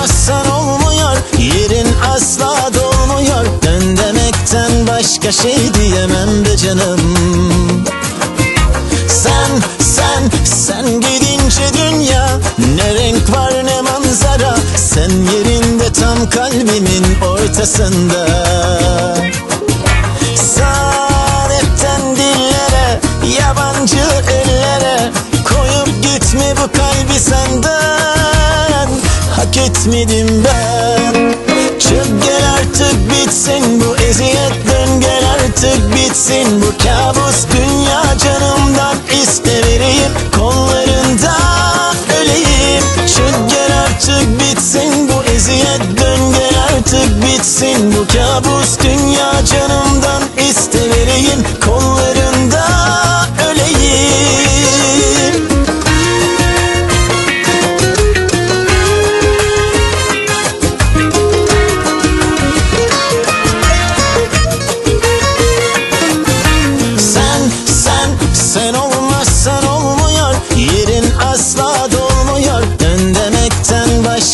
Dolaşsan olmuyor Yerin asla dolmuyor. Dön demekten başka şey diyemem be canım. Sen, sen, sen gidince dünya Ne renk var ne manzara. Sen yerinde tam kalbimin ortasında. Saadetten dillere Yabancı ellere Koyup gitme bu kalbi senden. Hak etmedim ben. Çık gel artık bitsin bu eziyet Dön gel artık bitsin bu kabus. Dünya canımdan iste vereyim Kollarında öleyim. Çık gel artık bitsin bu eziyet Dön gel artık bitsin bu kabus. Dünya canımdan iste vereyim Kollarında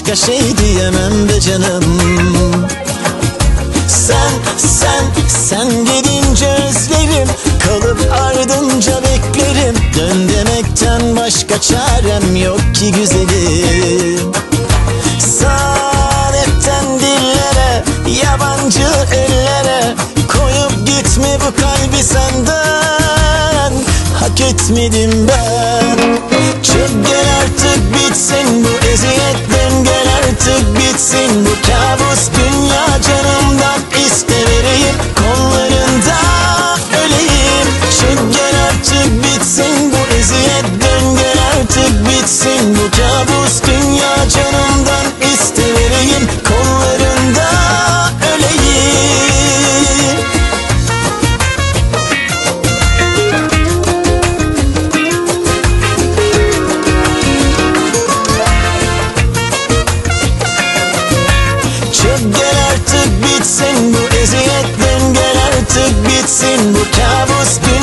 başka şey diyemem be canım. Sen, sen, sen gidince özlerim. Kalıp ardınca beklerim. Dön demekten başka çarem yok ki güzelim. Saadetten dillere Yabancı ellere. Koyup gitme bu kalbi senden. Hak etmedim ben. Çık gel artık bitsin bu eziyet artık bitsin Bu eziyetten gel artık bitsin Bu kabus. bitsin